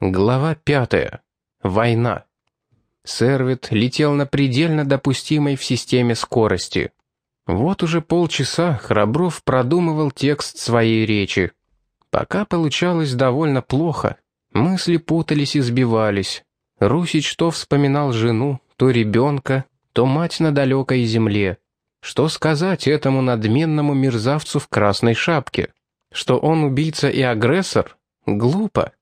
Глава пятая. Война. Сервит летел на предельно допустимой в системе скорости. Вот уже полчаса Храбров продумывал текст своей речи. Пока получалось довольно плохо. Мысли путались и сбивались. Русич то вспоминал жену, то ребенка, то мать на далекой земле. Что сказать этому надменному мерзавцу в красной шапке? Что он убийца и агрессор? Глупо.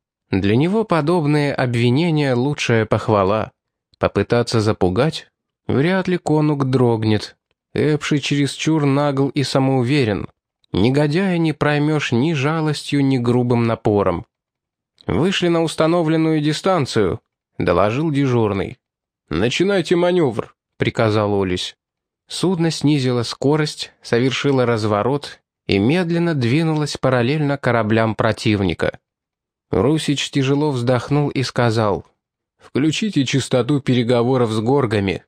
Для него подобные обвинения — лучшая похвала. Попытаться запугать? Вряд ли конук дрогнет. Эпши чересчур нагл и самоуверен. Негодяя не проймешь ни жалостью, ни грубым напором. «Вышли на установленную дистанцию», — доложил дежурный. «Начинайте маневр», — приказал Олесь. Судно снизило скорость, совершило разворот и медленно двинулось параллельно кораблям противника. Русич тяжело вздохнул и сказал, «Включите частоту переговоров с горгами».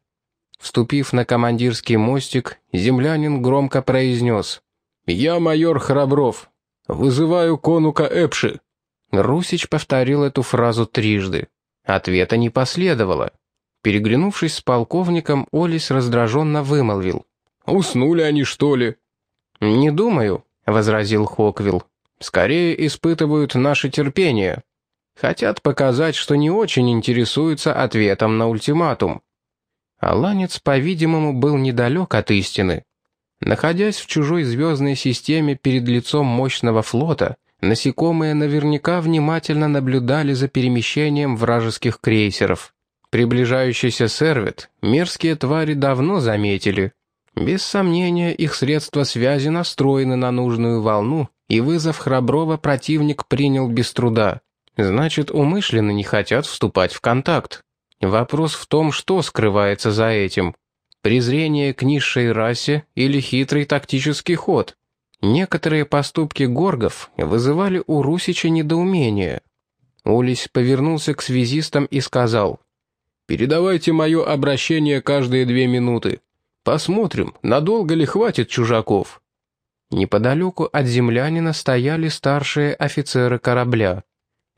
Вступив на командирский мостик, землянин громко произнес, «Я майор Храбров. Вызываю конука Эпши». Русич повторил эту фразу трижды. Ответа не последовало. Переглянувшись с полковником, Олис раздраженно вымолвил. «Уснули они, что ли?» «Не думаю», — возразил Хоквилл. Скорее испытывают наше терпение. Хотят показать, что не очень интересуются ответом на ультиматум. Аланец, по-видимому, был недалек от истины. Находясь в чужой звездной системе перед лицом мощного флота, насекомые наверняка внимательно наблюдали за перемещением вражеских крейсеров. Приближающийся сервит мерзкие твари давно заметили. Без сомнения, их средства связи настроены на нужную волну и вызов храброго противник принял без труда. Значит, умышленно не хотят вступать в контакт. Вопрос в том, что скрывается за этим. Презрение к низшей расе или хитрый тактический ход. Некоторые поступки горгов вызывали у Русича недоумение. Улис повернулся к связистам и сказал, «Передавайте мое обращение каждые две минуты. Посмотрим, надолго ли хватит чужаков». Неподалеку от землянина стояли старшие офицеры корабля.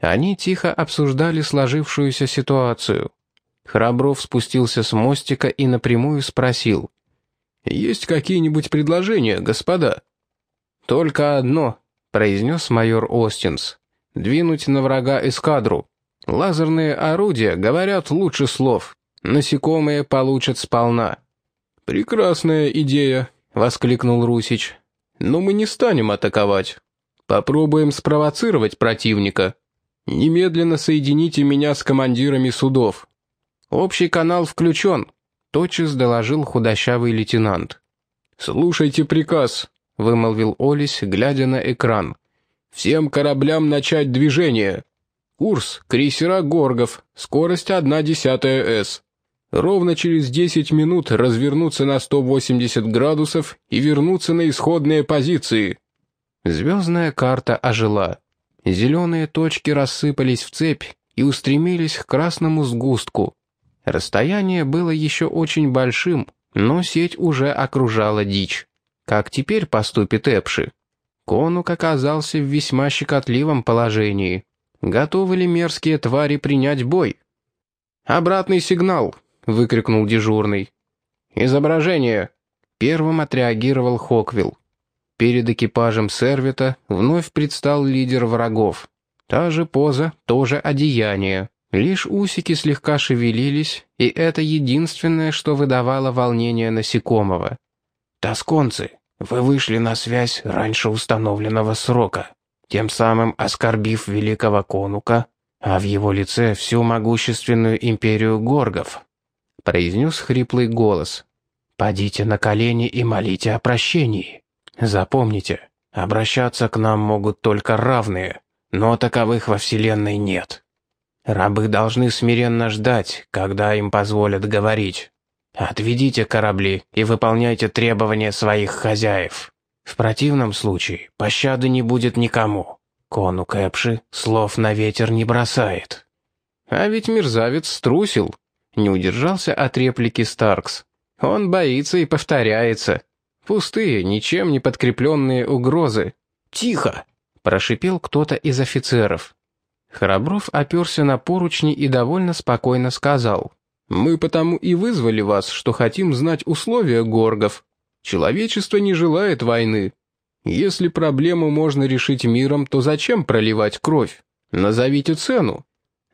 Они тихо обсуждали сложившуюся ситуацию. Храбров спустился с мостика и напрямую спросил. «Есть какие-нибудь предложения, господа?» «Только одно», — произнес майор Остинс. «Двинуть на врага эскадру. Лазерные орудия говорят лучше слов. Насекомые получат сполна». «Прекрасная идея», — воскликнул Русич. Но мы не станем атаковать. Попробуем спровоцировать противника. Немедленно соедините меня с командирами судов. Общий канал включен, тотчас доложил худощавый лейтенант. «Слушайте приказ», — вымолвил Олесь, глядя на экран. «Всем кораблям начать движение. Курс — крейсера Горгов, скорость 1 десятая С. Ровно через 10 минут развернуться на 180 градусов и вернуться на исходные позиции. Звездная карта ожила. Зеленые точки рассыпались в цепь и устремились к красному сгустку. Расстояние было еще очень большим, но сеть уже окружала дичь. Как теперь поступит Эпши? Конук оказался в весьма щекотливом положении. Готовы ли мерзкие твари принять бой? «Обратный сигнал!» Выкрикнул дежурный. «Изображение!» Первым отреагировал Хоквилл. Перед экипажем сервита вновь предстал лидер врагов. Та же поза, тоже одеяние. Лишь усики слегка шевелились, и это единственное, что выдавало волнение насекомого. «Тосконцы, вы вышли на связь раньше установленного срока, тем самым оскорбив великого конука, а в его лице всю могущественную империю горгов произнес хриплый голос. «Падите на колени и молите о прощении. Запомните, обращаться к нам могут только равные, но таковых во Вселенной нет. Рабы должны смиренно ждать, когда им позволят говорить. Отведите корабли и выполняйте требования своих хозяев. В противном случае пощады не будет никому. Кону Кэпши слов на ветер не бросает». «А ведь мерзавец струсил», не удержался от реплики Старкс. «Он боится и повторяется. Пустые, ничем не подкрепленные угрозы. Тихо!» — прошипел кто-то из офицеров. Храбров оперся на поручни и довольно спокойно сказал. «Мы потому и вызвали вас, что хотим знать условия горгов. Человечество не желает войны. Если проблему можно решить миром, то зачем проливать кровь? Назовите цену».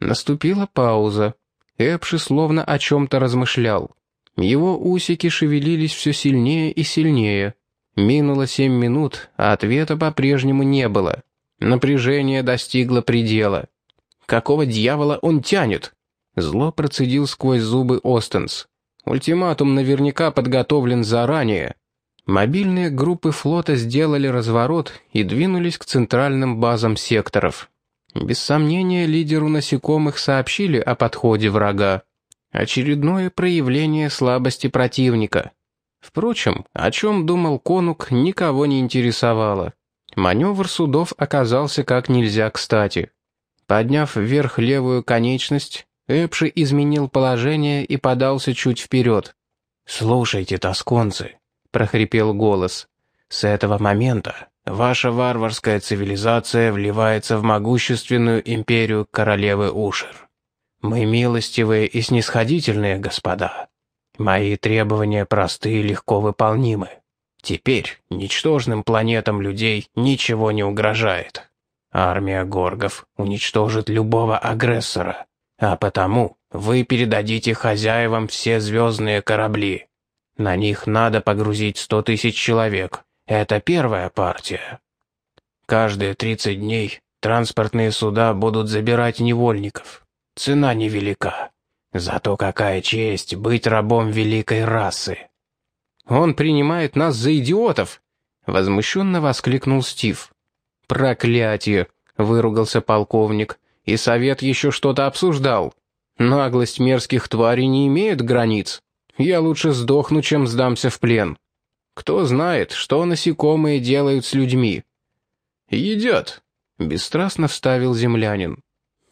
Наступила пауза. Эпши словно о чем-то размышлял. Его усики шевелились все сильнее и сильнее. Минуло семь минут, а ответа по-прежнему не было. Напряжение достигло предела. «Какого дьявола он тянет?» Зло процедил сквозь зубы Остенс. «Ультиматум наверняка подготовлен заранее». Мобильные группы флота сделали разворот и двинулись к центральным базам секторов. Без сомнения, лидеру насекомых сообщили о подходе врага. Очередное проявление слабости противника. Впрочем, о чем думал Конук, никого не интересовало. Маневр судов оказался как нельзя кстати. Подняв вверх левую конечность, Эпши изменил положение и подался чуть вперед. «Слушайте, тосконцы», — прохрипел голос, — «с этого момента ваша варварская цивилизация вливается в могущественную империю королевы Ушер. Мы милостивые и снисходительные господа. Мои требования просты и легко выполнимы. Теперь ничтожным планетам людей ничего не угрожает. Армия горгов уничтожит любого агрессора, а потому вы передадите хозяевам все звездные корабли. На них надо погрузить сто тысяч человек. Это первая партия. Каждые 30 дней транспортные суда будут забирать невольников. Цена невелика. Зато какая честь быть рабом великой расы. «Он принимает нас за идиотов!» — возмущенно воскликнул Стив. «Проклятие!» — выругался полковник. «И совет еще что-то обсуждал. Наглость мерзких тварей не имеет границ. Я лучше сдохну, чем сдамся в плен. Кто знает, что насекомые делают с людьми?» «Едят», — бесстрастно вставил землянин.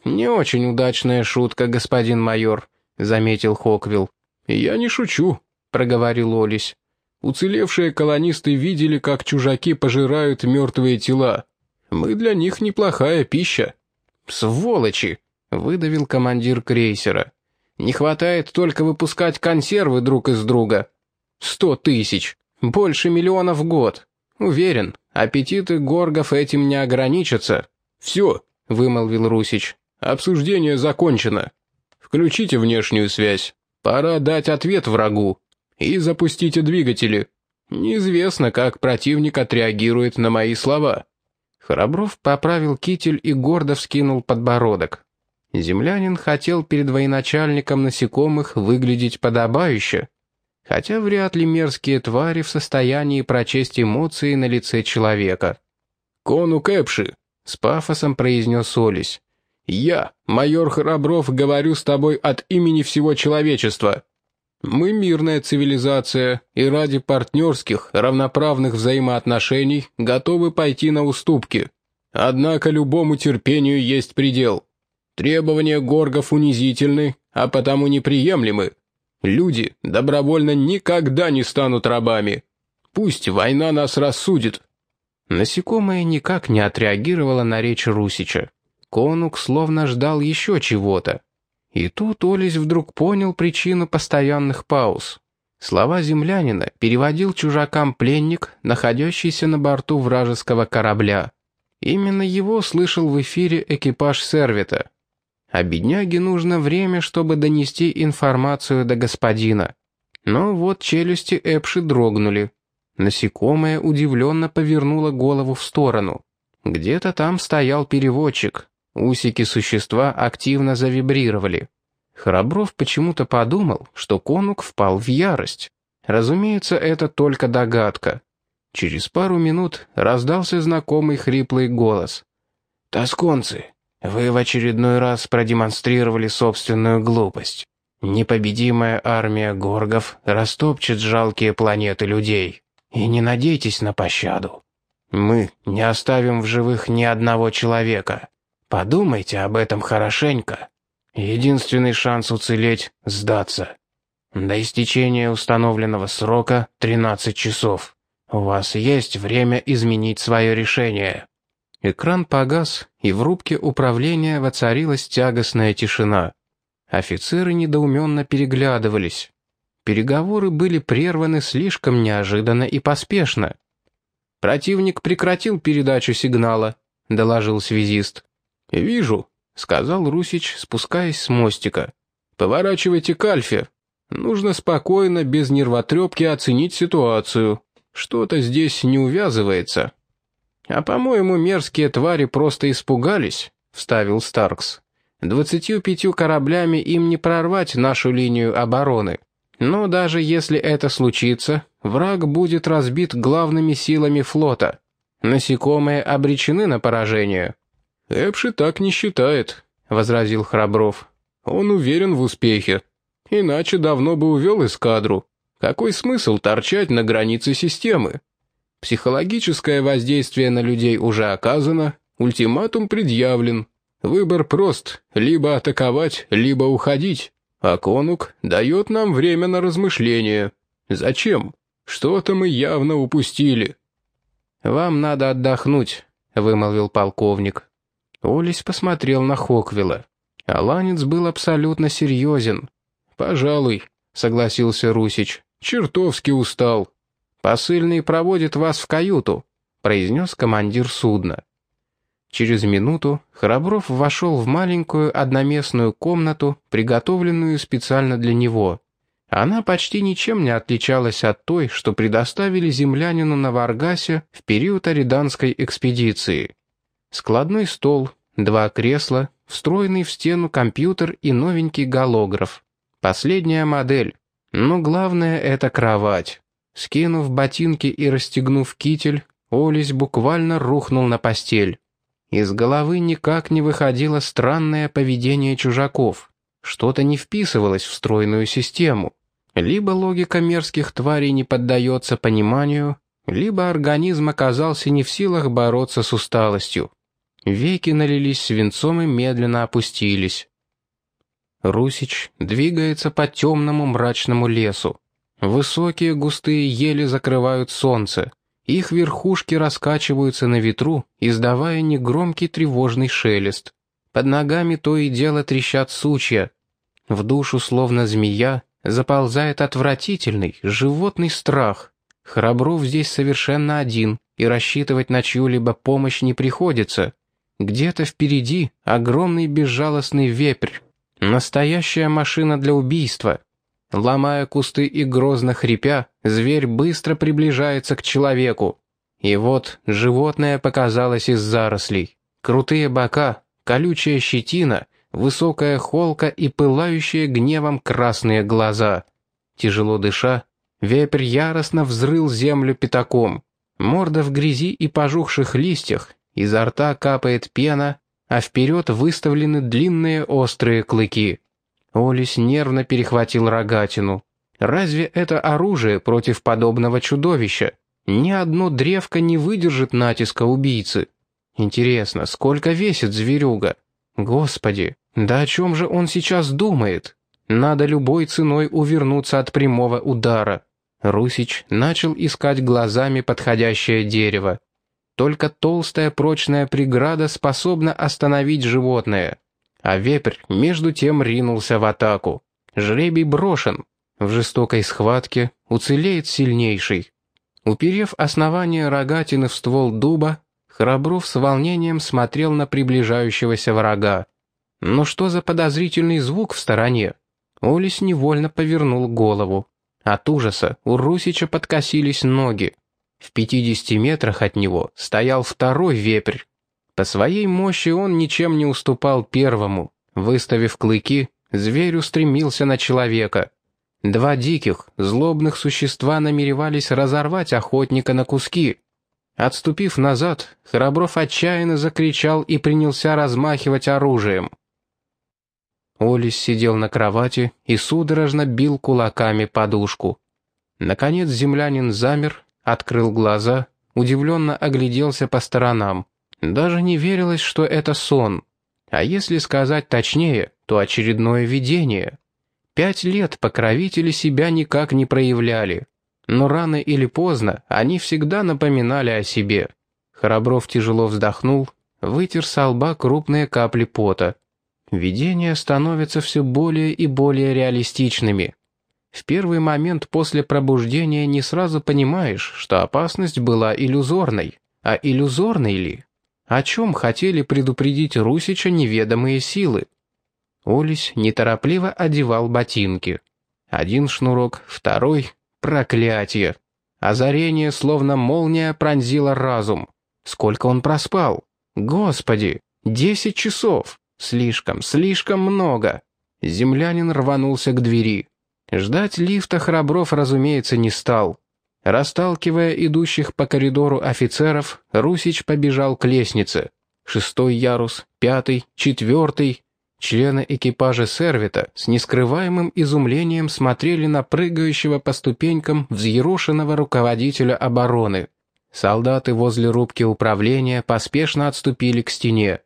«Не очень удачная шутка, господин майор», — заметил Хоквилл. «Я не шучу», — проговорил Олесь. Уцелевшие колонисты видели, как чужаки пожирают мертвые тела. Мы для них неплохая пища». «Сволочи!» — выдавил командир крейсера. «Не хватает только выпускать консервы друг из друга. Сто тысяч! Больше миллиона в год! Уверен, аппетиты горгов этим не ограничатся». «Все», — вымолвил Русич. «Обсуждение закончено. Включите внешнюю связь. Пора дать ответ врагу» и запустите двигатели. Неизвестно, как противник отреагирует на мои слова». Храбров поправил китель и гордо вскинул подбородок. Землянин хотел перед военачальником насекомых выглядеть подобающе, хотя вряд ли мерзкие твари в состоянии прочесть эмоции на лице человека. «Кону Кэпши!» — с пафосом произнес Олесь. «Я, майор Храбров, говорю с тобой от имени всего человечества. Мы мирная цивилизация, и ради партнерских, равноправных взаимоотношений готовы пойти на уступки. Однако любому терпению есть предел. Требования горгов унизительны, а потому неприемлемы. Люди добровольно никогда не станут рабами. Пусть война нас рассудит». Насекомое никак не отреагировало на речь Русича. Конук словно ждал еще чего-то. И тут Олесь вдруг понял причину постоянных пауз. Слова землянина переводил чужакам пленник, находящийся на борту вражеского корабля. Именно его слышал в эфире экипаж сервита. А бедняге нужно время, чтобы донести информацию до господина. Но вот челюсти Эпши дрогнули. Насекомое удивленно повернуло голову в сторону. Где-то там стоял переводчик, Усики существа активно завибрировали. Храбров почему-то подумал, что конук впал в ярость. Разумеется, это только догадка. Через пару минут раздался знакомый хриплый голос. «Тосконцы, вы в очередной раз продемонстрировали собственную глупость. Непобедимая армия горгов растопчет жалкие планеты людей. И не надейтесь на пощаду. Мы не оставим в живых ни одного человека. Подумайте об этом хорошенько. Единственный шанс уцелеть — сдаться. До истечения установленного срока — 13 часов. У вас есть время изменить свое решение». Экран погас, и в рубке управления воцарилась тягостная тишина. Офицеры недоуменно переглядывались. Переговоры были прерваны слишком неожиданно и поспешно. «Противник прекратил передачу сигнала», — доложил связист. «Вижу», — сказал Русич, спускаясь с мостика. «Поворачивайте к Альфе. Нужно спокойно, без нервотрепки оценить ситуацию. Что-то здесь не увязывается». «А, по-моему, мерзкие твари просто испугались», — вставил Старкс. «Двадцатью пятью кораблями им не прорвать нашу линию обороны. Но даже если это случится, враг будет разбит главными силами флота. Насекомые обречены на поражение». «Эпши так не считает», — возразил Храбров. «Он уверен в успехе. Иначе давно бы увел эскадру. Какой смысл торчать на границе системы? Психологическое воздействие на людей уже оказано, ультиматум предъявлен. Выбор прост — либо атаковать, либо уходить. А конук дает нам время на размышление. Зачем? Что-то мы явно упустили. «Вам надо отдохнуть», — вымолвил полковник. Олесь посмотрел на Хоквилла. Аланец был абсолютно серьезен. «Пожалуй», — согласился Русич. «Чертовски устал». «Посыльный проводит вас в каюту», — произнес командир судна. Через минуту Храбров вошел в маленькую одноместную комнату, приготовленную специально для него. Она почти ничем не отличалась от той, что предоставили землянину на Варгасе в период Ариданской экспедиции. Складной стол, два кресла, встроенный в стену компьютер и новенький голограф. Последняя модель. Но главное — это кровать. Скинув ботинки и расстегнув китель, Олесь буквально рухнул на постель. Из головы никак не выходило странное поведение чужаков. Что-то не вписывалось в стройную систему. Либо логика мерзких тварей не поддается пониманию, либо организм оказался не в силах бороться с усталостью. Веки налились свинцом и медленно опустились. Русич двигается по темному мрачному лесу. Высокие густые ели закрывают солнце. Их верхушки раскачиваются на ветру, издавая негромкий тревожный шелест. Под ногами то и дело трещат сучья. В душу, словно змея, заползает отвратительный, животный страх. Храбров здесь совершенно один, и рассчитывать на чью-либо помощь не приходится. Где-то впереди огромный безжалостный вепрь. Настоящая машина для убийства. Ломая кусты и грозно хрипя, зверь быстро приближается к человеку. И вот животное показалось из зарослей. Крутые бока, колючая щетина, высокая холка и пылающие гневом красные глаза. Тяжело дыша, вепрь яростно взрыл землю пятаком. Морда в грязи и пожухших листьях, изо рта капает пена, а вперед выставлены длинные острые клыки. Олис нервно перехватил рогатину. Разве это оружие против подобного чудовища? Ни одно древко не выдержит натиска убийцы. Интересно, сколько весит зверюга? Господи, да о чем же он сейчас думает? Надо любой ценой увернуться от прямого удара. Русич начал искать глазами подходящее дерево. Только толстая прочная преграда способна остановить животное. А вепрь между тем ринулся в атаку. Жребий брошен. В жестокой схватке уцелеет сильнейший. Уперев основание рогатины в ствол дуба, Храбров с волнением смотрел на приближающегося врага. Но что за подозрительный звук в стороне? Олесь невольно повернул голову. От ужаса у Русича подкосились ноги. В пятидесяти метрах от него стоял второй вепрь. По своей мощи он ничем не уступал первому. Выставив клыки, зверь устремился на человека. Два диких, злобных существа намеревались разорвать охотника на куски. Отступив назад, Храбров отчаянно закричал и принялся размахивать оружием. Олис сидел на кровати и судорожно бил кулаками подушку. Наконец землянин замер, открыл глаза, удивленно огляделся по сторонам. Даже не верилось, что это сон. А если сказать точнее, то очередное видение. Пять лет покровители себя никак не проявляли. Но рано или поздно они всегда напоминали о себе. Храбров тяжело вздохнул, вытер со лба крупные капли пота. Видения становятся все более и более реалистичными. В первый момент после пробуждения не сразу понимаешь, что опасность была иллюзорной. А иллюзорной ли? О чем хотели предупредить Русича неведомые силы? Олесь неторопливо одевал ботинки. Один шнурок, второй — проклятие. Озарение, словно молния, пронзило разум. Сколько он проспал? Господи, десять часов! Слишком, слишком много. Землянин рванулся к двери. Ждать лифта Храбров, разумеется, не стал. Расталкивая идущих по коридору офицеров, Русич побежал к лестнице. Шестой ярус, пятый, четвертый. Члены экипажа сервита с нескрываемым изумлением смотрели на прыгающего по ступенькам взъерошенного руководителя обороны. Солдаты возле рубки управления поспешно отступили к стене.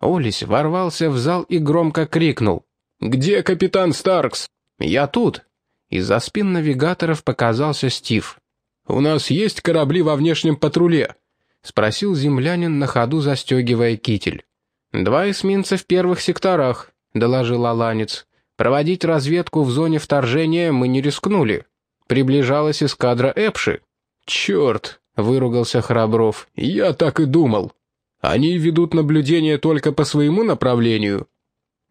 Олесь ворвался в зал и громко крикнул. «Где капитан Старкс?» «Я тут!» Из-за спин навигаторов показался Стив. «У нас есть корабли во внешнем патруле?» — спросил землянин на ходу, застегивая китель. «Два эсминца в первых секторах», — доложил Аланец. «Проводить разведку в зоне вторжения мы не рискнули. Приближалась эскадра Эпши». «Черт!» — выругался Храбров. «Я так и думал». Они ведут наблюдение только по своему направлению?»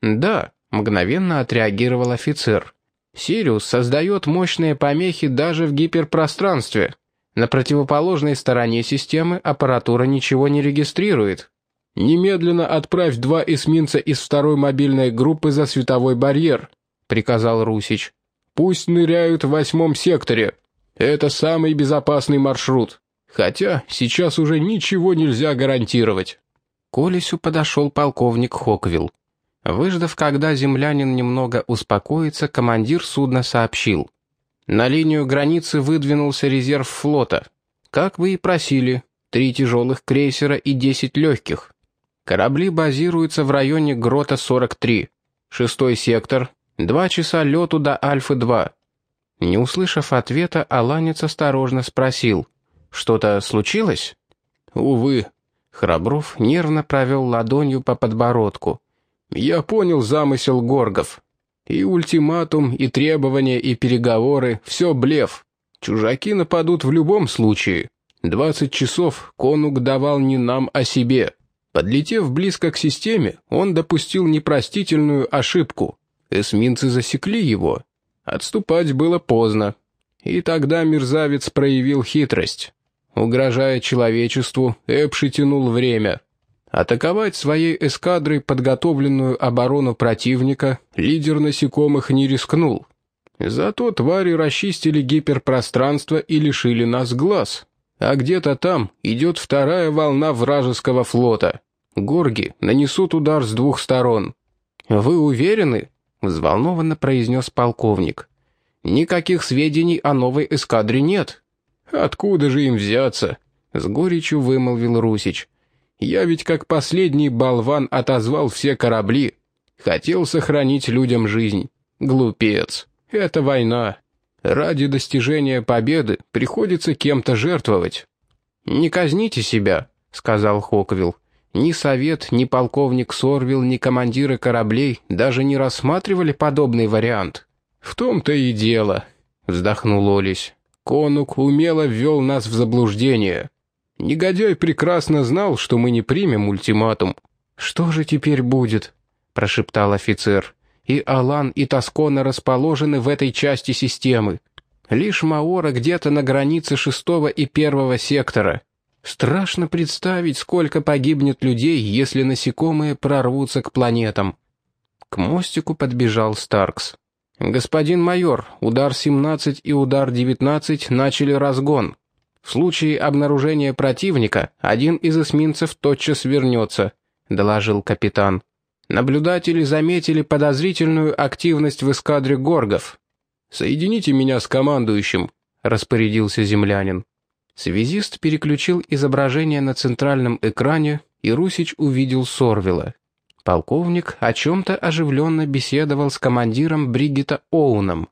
«Да», — мгновенно отреагировал офицер. «Сириус создает мощные помехи даже в гиперпространстве. На противоположной стороне системы аппаратура ничего не регистрирует». «Немедленно отправь два эсминца из второй мобильной группы за световой барьер», — приказал Русич. «Пусть ныряют в восьмом секторе. Это самый безопасный маршрут». Хотя сейчас уже ничего нельзя гарантировать. К Олесю подошел полковник Хоквилл. Выждав, когда землянин немного успокоится, командир судна сообщил. На линию границы выдвинулся резерв флота. Как вы и просили, три тяжелых крейсера и десять легких. Корабли базируются в районе Грота-43. Шестой сектор. Два часа лету до Альфы-2. Не услышав ответа, Аланец осторожно спросил — что-то случилось? Увы. Храбров нервно провел ладонью по подбородку. Я понял замысел Горгов. И ультиматум, и требования, и переговоры — все блеф. Чужаки нападут в любом случае. Двадцать часов конук давал не нам, а себе. Подлетев близко к системе, он допустил непростительную ошибку. Эсминцы засекли его. Отступать было поздно. И тогда мерзавец проявил хитрость. Угрожая человечеству, Эпши тянул время. Атаковать своей эскадрой подготовленную оборону противника лидер насекомых не рискнул. Зато твари расчистили гиперпространство и лишили нас глаз. А где-то там идет вторая волна вражеского флота. Горги нанесут удар с двух сторон. «Вы уверены?» — взволнованно произнес полковник. «Никаких сведений о новой эскадре нет». «Откуда же им взяться?» — с горечью вымолвил Русич. «Я ведь как последний болван отозвал все корабли. Хотел сохранить людям жизнь. Глупец. Это война. Ради достижения победы приходится кем-то жертвовать». «Не казните себя», — сказал Хоквилл. «Ни совет, ни полковник Сорвил, ни командиры кораблей даже не рассматривали подобный вариант». «В том-то и дело», — вздохнул Олесь. Конук умело ввел нас в заблуждение. Негодяй прекрасно знал, что мы не примем ультиматум. «Что же теперь будет?» — прошептал офицер. «И Алан, и Тоскона расположены в этой части системы. Лишь Маора где-то на границе шестого и первого сектора. Страшно представить, сколько погибнет людей, если насекомые прорвутся к планетам». К мостику подбежал Старкс. «Господин майор, удар 17 и удар 19 начали разгон. В случае обнаружения противника один из эсминцев тотчас вернется», — доложил капитан. «Наблюдатели заметили подозрительную активность в эскадре горгов». «Соедините меня с командующим», — распорядился землянин. Связист переключил изображение на центральном экране, и Русич увидел Сорвила. Полковник о чем-то оживленно беседовал с командиром Бригита Оуном.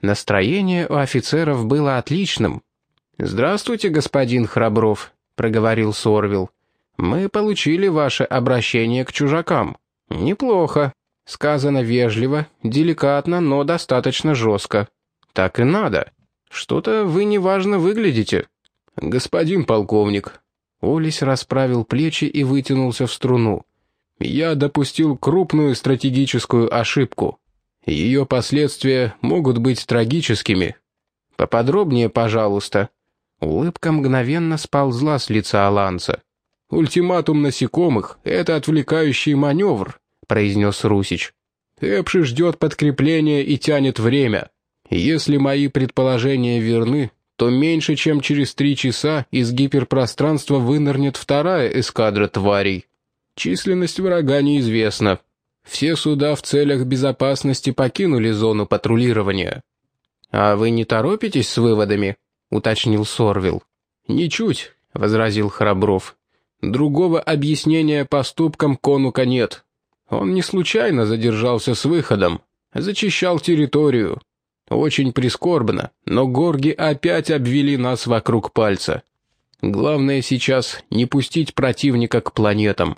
Настроение у офицеров было отличным. «Здравствуйте, господин Храбров», — проговорил Сорвил. «Мы получили ваше обращение к чужакам. Неплохо. Сказано вежливо, деликатно, но достаточно жестко. Так и надо. Что-то вы неважно выглядите». «Господин полковник». Олесь расправил плечи и вытянулся в струну. «Я допустил крупную стратегическую ошибку. Ее последствия могут быть трагическими». «Поподробнее, пожалуйста». Улыбка мгновенно сползла с лица Аланца. «Ультиматум насекомых — это отвлекающий маневр», — произнес Русич. «Эпши ждет подкрепление и тянет время. Если мои предположения верны, то меньше чем через три часа из гиперпространства вынырнет вторая эскадра тварей. Численность врага неизвестна. Все суда в целях безопасности покинули зону патрулирования. «А вы не торопитесь с выводами?» — уточнил Сорвил. «Ничуть», — возразил Храбров. «Другого объяснения поступкам Конука нет. Он не случайно задержался с выходом, зачищал территорию. Очень прискорбно, но горги опять обвели нас вокруг пальца. Главное сейчас не пустить противника к планетам.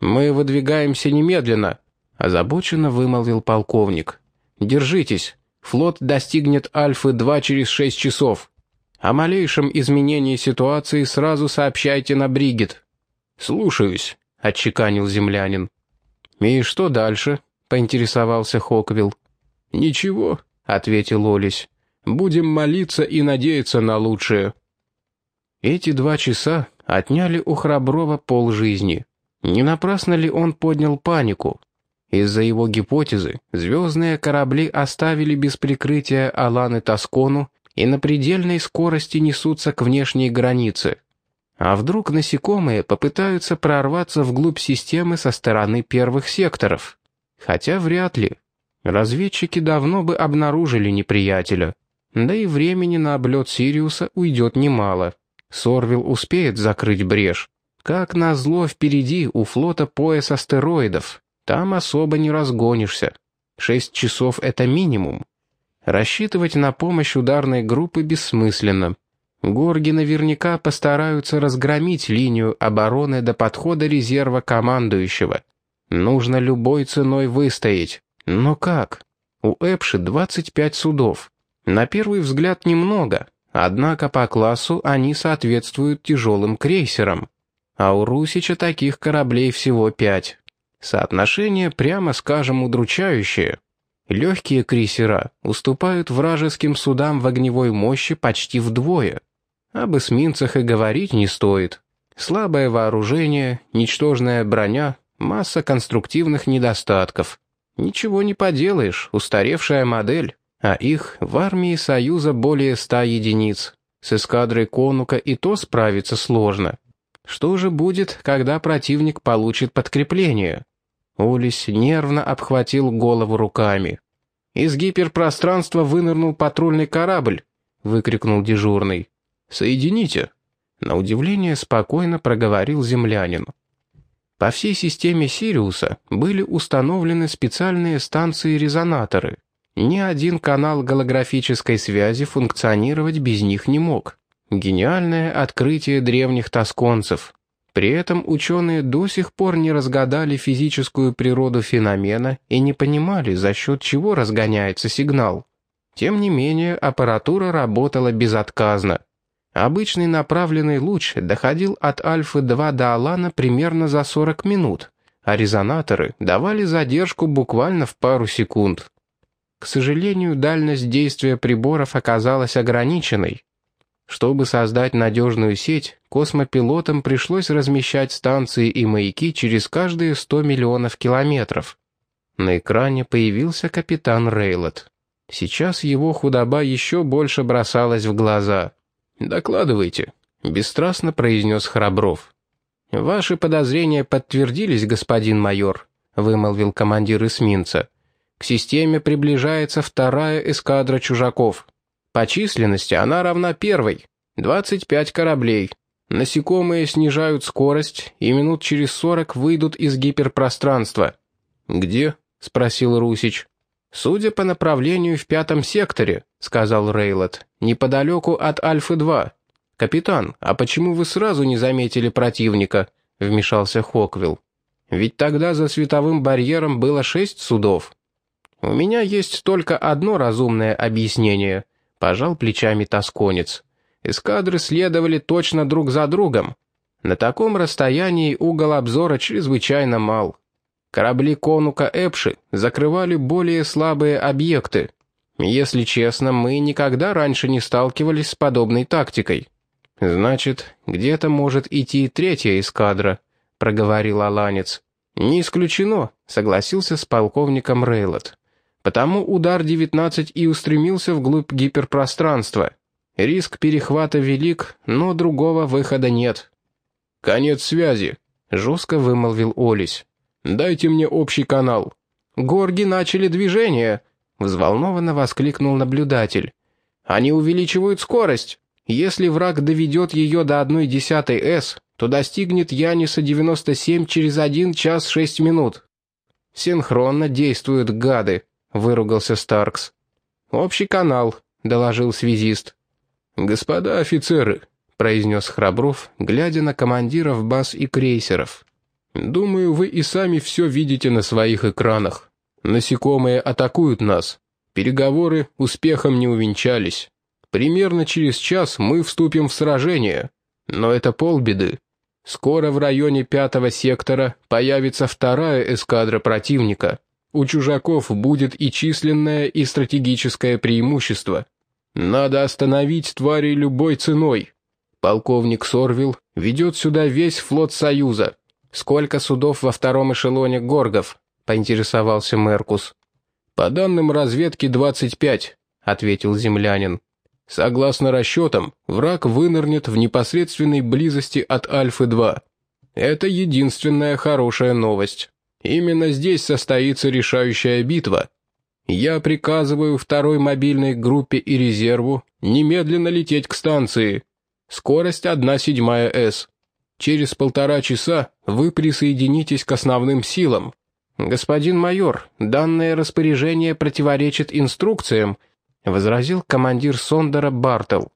Мы выдвигаемся немедленно, озабоченно вымолвил полковник. Держитесь, флот достигнет Альфы-2 через шесть часов. О малейшем изменении ситуации сразу сообщайте на Бригет. Слушаюсь, отчеканил землянин. И что дальше? поинтересовался Хоквилл. Ничего, ответил Олесь. «Будем молиться и надеяться на лучшее». Эти два часа отняли у Храброва полжизни. Не напрасно ли он поднял панику? Из-за его гипотезы звездные корабли оставили без прикрытия Алан и Тоскону и на предельной скорости несутся к внешней границе. А вдруг насекомые попытаются прорваться вглубь системы со стороны первых секторов? Хотя вряд ли. Разведчики давно бы обнаружили неприятеля. Да и времени на облет Сириуса уйдет немало. Сорвил успеет закрыть брешь. Как назло впереди у флота пояс астероидов. Там особо не разгонишься. Шесть часов — это минимум. Рассчитывать на помощь ударной группы бессмысленно. Горги наверняка постараются разгромить линию обороны до подхода резерва командующего. Нужно любой ценой выстоять. Но как? У Эпши 25 судов. На первый взгляд немного, однако по классу они соответствуют тяжелым крейсерам. А у Русича таких кораблей всего пять. Соотношение, прямо скажем, удручающее. Легкие крейсера уступают вражеским судам в огневой мощи почти вдвое. Об эсминцах и говорить не стоит. Слабое вооружение, ничтожная броня, масса конструктивных недостатков. Ничего не поделаешь, устаревшая модель, а их в армии Союза более ста единиц. С эскадрой Конука и то справиться сложно. Что же будет, когда противник получит подкрепление? Улис нервно обхватил голову руками. «Из гиперпространства вынырнул патрульный корабль», — выкрикнул дежурный. «Соедините». На удивление спокойно проговорил землянин. По всей системе Сириуса были установлены специальные станции-резонаторы. Ни один канал голографической связи функционировать без них не мог. Гениальное открытие древних тосконцев. При этом ученые до сих пор не разгадали физическую природу феномена и не понимали, за счет чего разгоняется сигнал. Тем не менее, аппаратура работала безотказно. Обычный направленный луч доходил от Альфы-2 до Алана примерно за 40 минут, а резонаторы давали задержку буквально в пару секунд. К сожалению, дальность действия приборов оказалась ограниченной. Чтобы создать надежную сеть, космопилотам пришлось размещать станции и маяки через каждые 100 миллионов километров. На экране появился капитан Рейлот. Сейчас его худоба еще больше бросалась в глаза – «Докладывайте», — бесстрастно произнес Храбров. «Ваши подозрения подтвердились, господин майор», — вымолвил командир эсминца. «К системе приближается вторая эскадра чужаков. По численности она равна первой. 25 кораблей. Насекомые снижают скорость и минут через 40 выйдут из гиперпространства». «Где?» — спросил Русич. «Судя по направлению в пятом секторе», — сказал Рейлот, — «неподалеку от Альфы-2. «Капитан, а почему вы сразу не заметили противника?» — вмешался Хоквилл. «Ведь тогда за световым барьером было шесть судов». «У меня есть только одно разумное объяснение», — пожал плечами тосконец. «Эскадры следовали точно друг за другом. На таком расстоянии угол обзора чрезвычайно мал. Корабли конука Эпши закрывали более слабые объекты. Если честно, мы никогда раньше не сталкивались с подобной тактикой. Значит, где-то может идти третья эскадра, проговорил Аланец. Не исключено, согласился с полковником Рейлот. Потому удар 19 и устремился вглубь гиперпространства. Риск перехвата велик, но другого выхода нет. «Конец связи», — жестко вымолвил Олесь. Дайте мне общий канал». «Горги начали движение», — взволнованно воскликнул наблюдатель. «Они увеличивают скорость. Если враг доведет ее до одной десятой С, то достигнет Яниса 97 через 1 час 6 минут». «Синхронно действуют гады», — выругался Старкс. «Общий канал», — доложил связист. «Господа офицеры», — произнес Храбров, глядя на командиров баз и крейсеров. Думаю, вы и сами все видите на своих экранах. Насекомые атакуют нас. Переговоры успехом не увенчались. Примерно через час мы вступим в сражение. Но это полбеды. Скоро в районе пятого сектора появится вторая эскадра противника. У чужаков будет и численное, и стратегическое преимущество. Надо остановить твари любой ценой. Полковник Сорвил ведет сюда весь флот Союза. «Сколько судов во втором эшелоне горгов?» — поинтересовался Меркус. «По данным разведки, 25», — ответил землянин. «Согласно расчетам, враг вынырнет в непосредственной близости от Альфы-2. Это единственная хорошая новость. Именно здесь состоится решающая битва. Я приказываю второй мобильной группе и резерву немедленно лететь к станции. Скорость 1 седьмая С. Через полтора часа вы присоединитесь к основным силам. Господин майор, данное распоряжение противоречит инструкциям, возразил командир Сондера Бартел.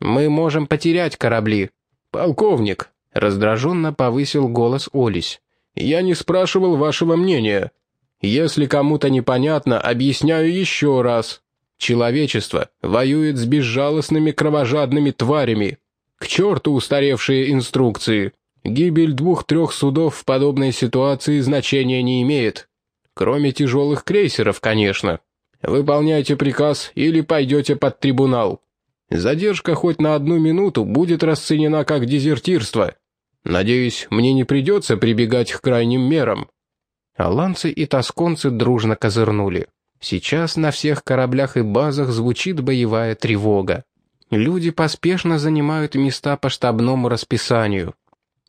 Мы можем потерять корабли. Полковник, раздраженно повысил голос Олесь. Я не спрашивал вашего мнения. Если кому-то непонятно, объясняю еще раз. Человечество воюет с безжалостными кровожадными тварями, к черту устаревшие инструкции. Гибель двух-трех судов в подобной ситуации значения не имеет. Кроме тяжелых крейсеров, конечно. Выполняйте приказ или пойдете под трибунал. Задержка хоть на одну минуту будет расценена как дезертирство. Надеюсь, мне не придется прибегать к крайним мерам». Аланцы и тосконцы дружно козырнули. Сейчас на всех кораблях и базах звучит боевая тревога. Люди поспешно занимают места по штабному расписанию.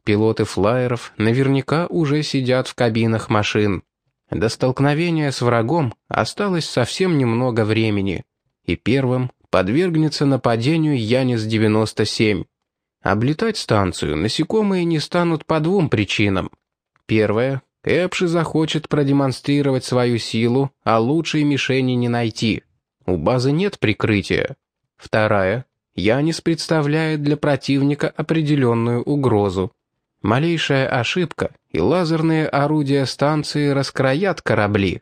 Пилоты флайеров наверняка уже сидят в кабинах машин. До столкновения с врагом осталось совсем немного времени, и первым подвергнется нападению Янис-97. Облетать станцию насекомые не станут по двум причинам. Первая — Эпши захочет продемонстрировать свою силу, а лучшей мишени не найти. У базы нет прикрытия. Вторая Янис представляет для противника определенную угрозу. Малейшая ошибка, и лазерные орудия станции раскроят корабли.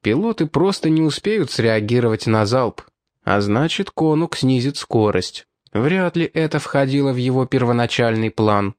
Пилоты просто не успеют среагировать на залп, а значит, конук снизит скорость. Вряд ли это входило в его первоначальный план.